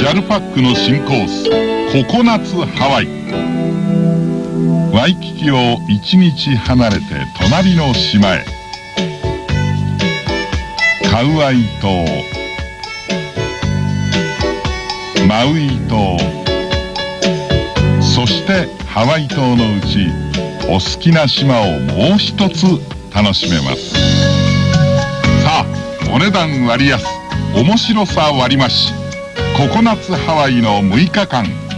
JAL パックの新コースココナッツハワイ。ワイキキを一日離れて隣の島へ。カウアイ島。マウイ島。そしてハワイ島のうちお好きな島をもう一つ楽しめます。さあお値段割安。面白さ割増ココナッツハワイの6日間。